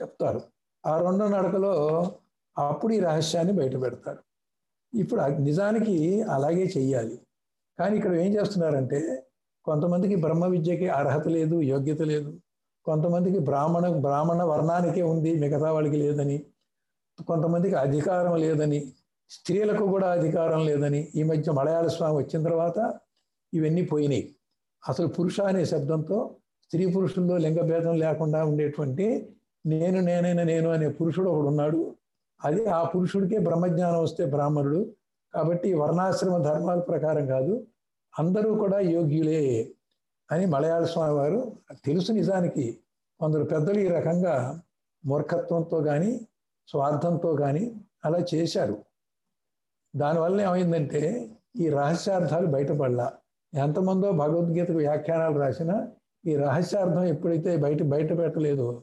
చెప్తారు. ఆ రెండో నడకలో అప్పుడు ఈ రహస్యాన్ని బయట పెడతారు. ఇప్పుడు నిజానికి అలాగే చెయ్యాలి. కానీ ఇక్కడ ఏం చేస్తున్నారంటే కొంతమందికి బ్రహ్మ విద్యకి అర్హత లేదు యోగ్యత లేదు. కొంతమందికి బ్రాహ్మణ బ్రాహ్మణ వర్ణానికే ఉంది మిగతా వాళ్ళకి లేదని. కొంతమందికి అధికారం లేదని. స్త్రీలకు కూడా అధికారం లేదని. ఈ మధ్య మలయాళ స్వామి వచ్చిన తర్వాత ఇవన్నీ పోయినాయి. అసలు పురుష అనే శబ్దంతో స్త్రీ పురుషుల్లో లింగభేదం లేకుండా ఉండేటువంటి నేను నేనైనా నేను అనే పురుషుడు ఒకడు ఉన్నాడు. అది ఆ పురుషుడికే బ్రహ్మజ్ఞానం వస్తే బ్రాహ్మణుడు. కాబట్టి వర్ణాశ్రమ ధర్మాల ప్రకారం కాదు అందరూ కూడా యోగ్యులే అని మలయాళ స్వామి వారు తెలుసు నిజానికి. కొందరు పెద్దలు ఈ రకంగా మూర్ఖత్వంతో కానీ స్వార్థంతో కానీ అలా చేశారు. దానివల్ల ఏమైందంటే ఈ రహస్యార్థాలు బయటపడలా. ఎంతమందో భగవద్గీతకు వ్యాఖ్యానాలు రాసినా ఈ రహస్యార్థం ఎప్పుడైతే బయట బయట పెట్టలేదో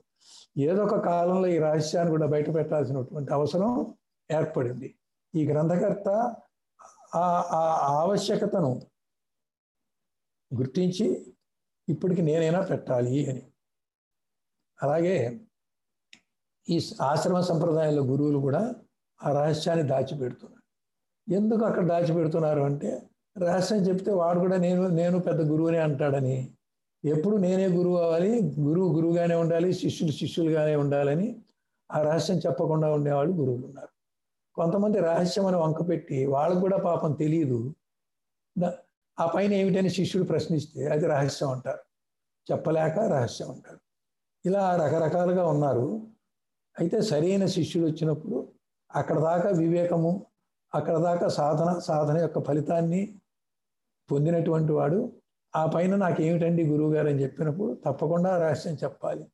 ఏదో ఒక కాలంలో ఈ రహస్యాన్ని కూడా బయట పెట్టాల్సినటువంటి అవసరం ఏర్పడింది. ఈ గ్రంథకర్త ఆ ఆ ఆవశ్యకతను గుర్తించి ఇప్పటికి నేనైనా పెట్టాలి అని. అలాగే ఈ ఆశ్రమ సంప్రదాయంలో గురువులు కూడా ఆ రహస్యాన్ని దాచిపెడుతున్నారు. ఎందుకు అక్కడ దాచిపెడుతున్నారు అంటే రహస్యం చెప్తే వాడు కూడా నేను నేను పెద్ద గురువునే అంటాడని ఎప్పుడు నేనే గురువు అవ్వాలి గురువు గురువుగానే ఉండాలి శిష్యులు శిష్యులుగానే ఉండాలని ఆ రహస్యం చెప్పకుండా ఉండేవాళ్ళు గురువులు ఉన్నారు. కొంతమంది రహస్యం అని వంక పెట్టి వాళ్ళకు కూడా పాపం తెలియదు. ఆ పైన ఏమిటని శిష్యుడు ప్రశ్నిస్తే అది రహస్యం అంటారు. చెప్పలేక రహస్యం అంటారు. ఇలా రకరకాలుగా ఉన్నారు. అయితే సరైన శిష్యుడు వచ్చినప్పుడు అక్కడ దాకా వివేకము అక్కడ దాకా సాధన సాధన యొక్క ఫలితాన్ని పొందినటువంటి వాడు ఆ పైన నాకేమిటండి గురువు గారు అని చెప్పినప్పుడు తప్పకుండా రహస్యం చెప్పాలి.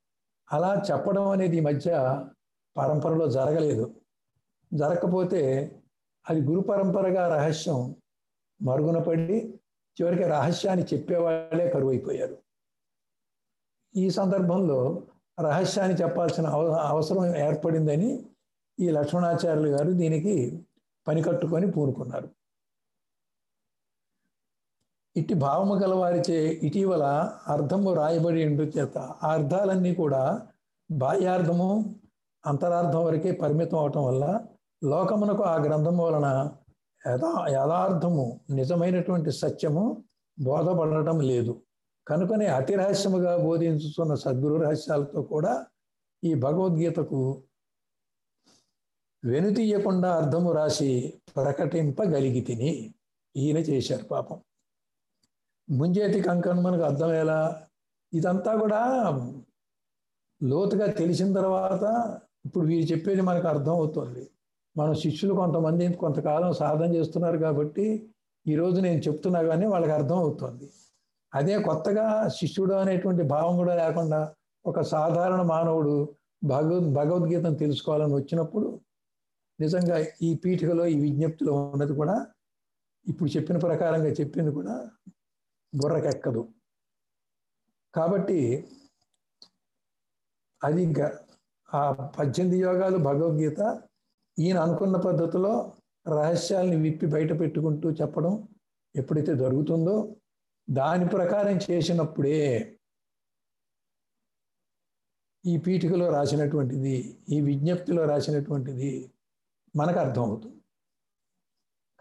అలా చెప్పడం అనేది ఈ మధ్య పరంపరలో జరగలేదు. జరగకపోతే అది గురు పరంపరగా రహస్యం మరుగున పడి చివరికి రహస్యాన్ని చెప్పేవాళ్ళే కరువైపోయారు. ఈ సందర్భంలో రహస్యాన్ని చెప్పాల్సిన అవసరం ఏర్పడిందని ఈ లక్ష్మణాచార్యులు గారు దీనికి పని కట్టుకొని పూనుకున్నారు. ఇట్టి భావము గలవారిచే ఇటీవల అర్థము రాయబడి ఉండు చేత ఆ అర్థాలన్నీ కూడా బాహ్యార్థము అంతరార్థం వరకే పరిమితం అవటం వల్ల లోకమునకు ఆ గ్రంథం వలన యథా యథార్థము నిజమైనటువంటి సత్యము బోధపడటం లేదు. కనుకనే అతి రహస్యముగా బోధించుతున్న సద్గురు రహస్యాలతో కూడా ఈ భగవద్గీతకు వెనుతీయకుండా అర్థము రాసి ప్రకటింపగలిగి తిని ఈయన చేశారు పాపం. ముంజేతి కంకణం మనకు అర్థమయ్యేలా ఇదంతా కూడా లోతుగా తెలిసిన తర్వాత ఇప్పుడు వీరు చెప్పేది మనకు అర్థం అవుతుంది. మన శిష్యులు కొంతమంది కొంతకాలం సాధన చేస్తున్నారు కాబట్టి ఈరోజు నేను చెప్తున్నా కానీ వాళ్ళకి అర్థం అవుతుంది. అదే కొత్తగా శిష్యుడు అనేటువంటి భావం కూడా లేకుండా ఒక సాధారణ మానవుడు భగవద్ భగవద్గీతను తెలుసుకోవాలని వచ్చినప్పుడు నిజంగా ఈ పీఠికలో ఈ విజ్ఞప్తిలో ఉన్నది కూడా ఇప్పుడు చెప్పిన ప్రకారంగా చెప్పింది కూడా బుర్రకెక్కదు. కాబట్టి అది ఆ పద్దెనిమిది యోగాలు భగవద్గీత ఈయన అనుకున్న పద్ధతిలో రహస్యాల్ని విప్పి బయట పెట్టుకుంటూ చెప్పడం ఎప్పుడైతే జరుగుతుందో దాని ప్రకారం చేసినప్పుడే ఈ పీఠికలో రాసినటువంటిది ఈ విజ్ఞప్తిలో రాసినటువంటిది మనకు అర్థమవుతుంది.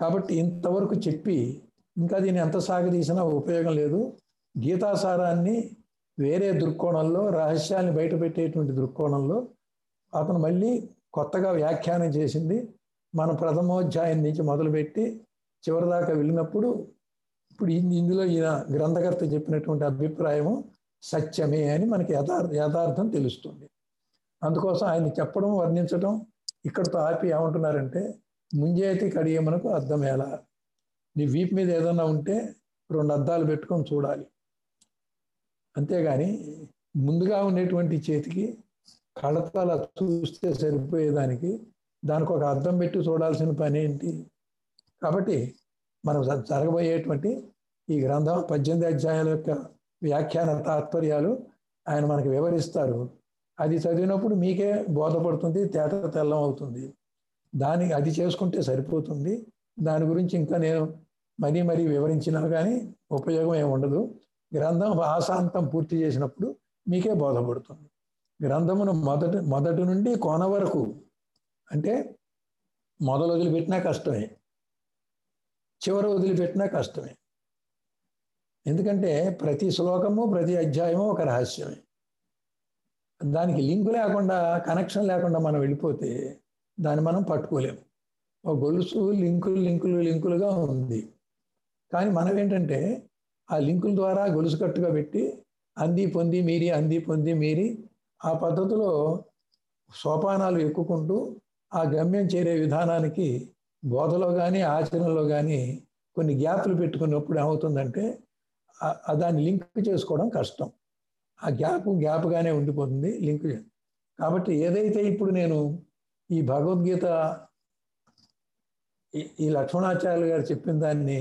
కాబట్టి ఇంతవరకు చెప్పి ఇంకా దీన్ని ఎంత సాగదీసినా ఉపయోగం లేదు. గీతాసారాన్ని వేరే దృక్కోణంలో రహస్యాన్ని బయటపెట్టేటువంటి దృక్కోణంలో అతను మళ్ళీ కొత్తగా వ్యాఖ్యానం చేసింది. మన ప్రథమోధ్యాయం నుంచి మొదలుపెట్టి చివరిదాకా వెళ్ళినప్పుడు ఇప్పుడు ఇందులో ఈయన గ్రంథకర్త చెప్పినటువంటి అభిప్రాయము సత్యమే అని మనకి యథార్థ యథార్థం తెలుస్తుంది. అందుకోసం ఆయన చెప్పడం వర్ణించడం ఇక్కడతో ఆపి ఏమంటున్నారంటే ముంజేతి కడియమనకు అర్థం ఎలా నీ వీపు మీద ఏదన్నా ఉంటే రెండు అద్దాలు పెట్టుకొని చూడాలి. అంతేగాని ముందుగా ఉండేటువంటి చేతికి కళ్ళతో అలా చూస్తే సరిపోయేదానికి దానికి ఒక అర్థం పెట్టి చూడాల్సిన పని ఏంటి? కాబట్టి మనం జరగబోయేటువంటి ఈ గ్రంథం పద్దెనిమిది అధ్యాయాల యొక్క వ్యాఖ్యాన తాత్పర్యాలు ఆయన మనకు వివరిస్తారు. అది చదివినప్పుడు మీకే బోధపడుతుంది తేట తెల్లం అవుతుంది. దాని అది చేసుకుంటే సరిపోతుంది. దాని గురించి ఇంకా నేను మరీ మరీ వివరించినా కానీ ఉపయోగం ఏమి ఉండదు. గ్రంథం ఆశాంతం పూర్తి చేసినప్పుడు మీకే బోధపడుతుంది. గ్రంథమును మొదటి మొదటి నుండి కొన వరకు అంటే మొదలు వదిలిపెట్టినా కష్టమే. చివరి వదిలిపెట్టినా కష్టమే. ఎందుకంటే ప్రతి శ్లోకము ప్రతి అధ్యాయము ఒక రహస్యమే. దానికి లింకు లేకుండా కనెక్షన్ లేకుండా మనం వెళ్ళిపోతే దాన్ని మనం పట్టుకోలేము. ఒక గొలుసు లింకులు లింకులు లింకులుగా ఉంది. కానీ మనం ఏంటంటే ఆ లింకుల ద్వారా గొలుసు కట్టుగా పెట్టి అంది పొంది మీరి అంది పొంది మీరి ఆ పద్ధతిలో సోపానాలు ఎక్కుకుంటూ ఆ గమ్యం చేరే విధానానికి బోధలో కానీ ఆచరణలో కానీ కొన్ని గ్యాప్లు పెట్టుకున్నప్పుడు ఏమవుతుందంటే దాన్ని లింక్ చేసుకోవడం కష్టం. ఆ గ్యాప్ గ్యాప్గానే ఉండిపోతుంది లింక్ కాబట్టి ఏదైతే ఇప్పుడు నేను ఈ భగవద్గీత ఈ లక్ష్మణాచార్యులు గారు చెప్పిన దాన్ని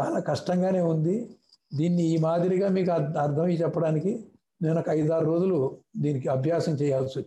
చాలా కష్టంగానే ఉంది. దీన్ని ఈ మాదిరిగా మీకు అర్థమై చెప్పడానికి నేను ఒక ఐదారు రోజులు దీనికి అభ్యాసం చేయాల్సి వచ్చింది.